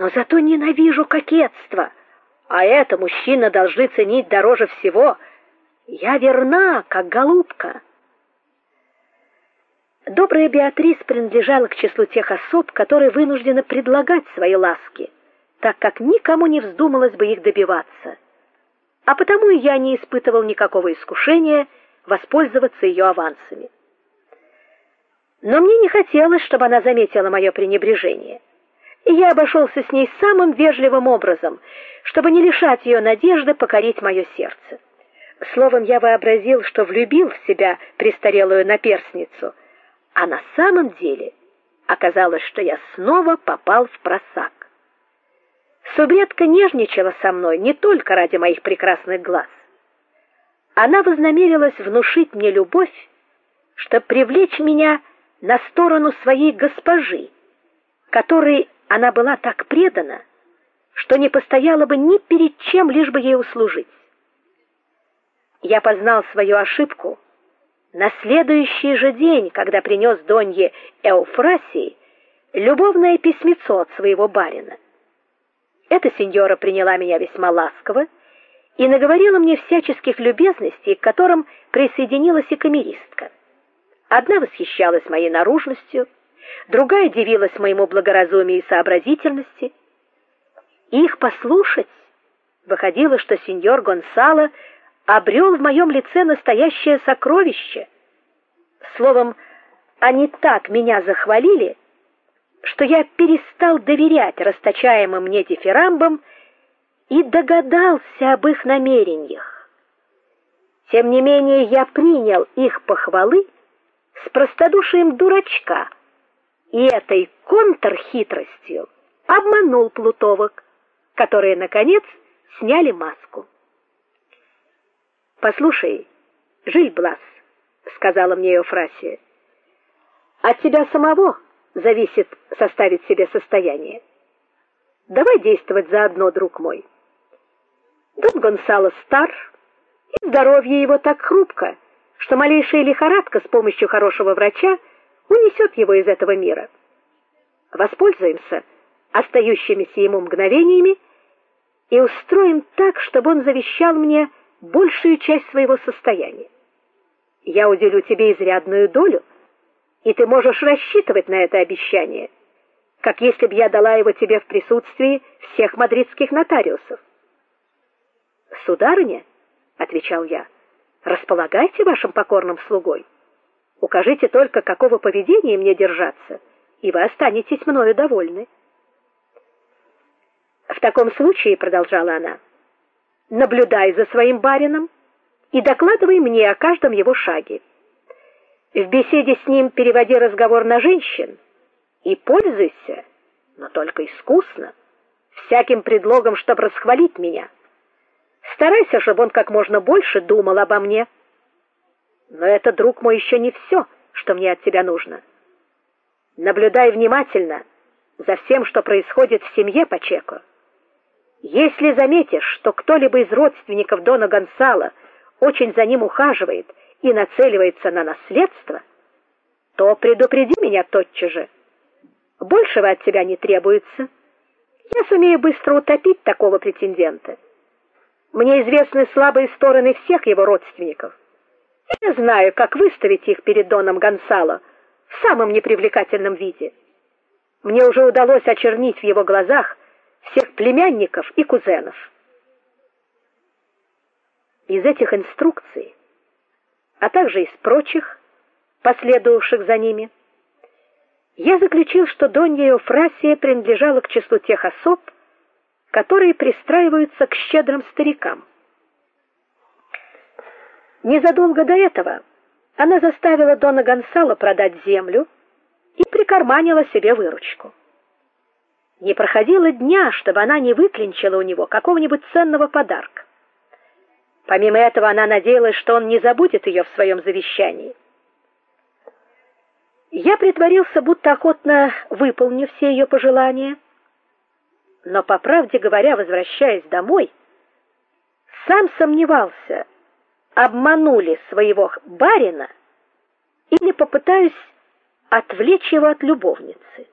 Но зато ненавижу кокетство, а это мужчины должны ценить дороже всего. Я верна, как голубка. Добрая Беатрис принадлежала к числу тех особ, которые вынуждены предлагать свои ласки, так как никому не вздумалось бы их добиваться. А потому я не испытывал никакого искушения воспользоваться ее авансами. Но мне не хотелось, чтобы она заметила мое пренебрежение. И я обошелся с ней самым вежливым образом, чтобы не лишать ее надежды покорить мое сердце. Словом, я вообразил, что влюбил в себя престарелую наперсницу, а на самом деле оказалось, что я снова попал в просак. Субредка нежничала со мной не только ради моих прекрасных глаз. Она вознамерилась внушить мне любовь, чтобы привлечь меня на сторону своей госпожи, которой она была так предана, что не постояла бы ни перед чем, лишь бы ей услужить. Я познал свою ошибку на следующий же день, когда принес Донье Эуфрасии любовное письмецо от своего барина. Эта сеньора приняла меня весьма ласково и наговорила мне всяческих любезностей, к которым присоединилась и камеристка. Одна восхищалась моей наружностью, другая дивилась моему благоразумию и сообразительности. Их послушать выходило, что сеньор Гонсало обрел в моем лице настоящее сокровище. Словом, они так меня захвалили, что я перестал доверять расточаемым мне дифирамбам и догадался об их намерениях. Тем не менее, я принял их похвалы с простодушием дурачка и этой контрхитростью обманул плутовок, которые наконец сняли маску. Послушай, Жильблас, сказала мне Еофрасия. От тебя самого зависит составить себе состояние. Давай действовать заодно, друг мой. Дон Гонсало стар, и здоровье его так хрупко, что малейшая лихорадка с помощью хорошего врача унесет его из этого мира. Воспользуемся остающимися ему мгновениями и устроим так, чтобы он завещал мне большую часть своего состояния. Я уделю тебе изрядную долю, и ты можешь рассчитывать на это обещание, как если бы я дала его тебе в присутствии всех мадридских нотариусов. Сударыня, отвечал я. Располагайте вашим покорным слугой. Укажите только, какого поведения мне держаться, и вы останетесь мною довольны. В таком случае, продолжала она, наблюдай за своим барином и докладывай мне о каждом его шаге. В беседе с ним переводи разговор на женщин и пользуйся, но только искусно, всяким предлогом, чтобы расхвалить меня. Старайся, чтобы он как можно больше думал обо мне. Но это, друг мой, еще не все, что мне от тебя нужно. Наблюдай внимательно за всем, что происходит в семье Пачеко. Если заметишь, что кто-либо из родственников Дона Гонсало очень за ним ухаживает и нацеливается на наследство, то предупреди меня тотчас же. Большего от тебя не требуется. Я сумею быстро утопить такого претендента. Мне известны слабые стороны всех его родственников. Я знаю, как выставить их перед доном Гонсало в самом непривлекательном виде. Мне уже удалось очернить в его глазах всех племянников и кузенов. Из этих инструкций, а также из прочих, последовавших за ними, я заключил, что Донья Еуфрасия принадлежала к числу тех особ, которые пристраиваются к щедрым старикам. Незадолго до этого она заставила дона Гонсало продать землю и прикарманила себе выручку. Не проходило дня, чтобы она не выклинчила у него какого-нибудь ценного подарка. Помимо этого, она надеялась, что он не забудет ее в своем завещании. Я притворился, будто охотно выполню все ее пожелания но по правде говоря, возвращаясь домой, сам сомневался, обманули своего барина или попытаюсь отвлечь его от любовницы.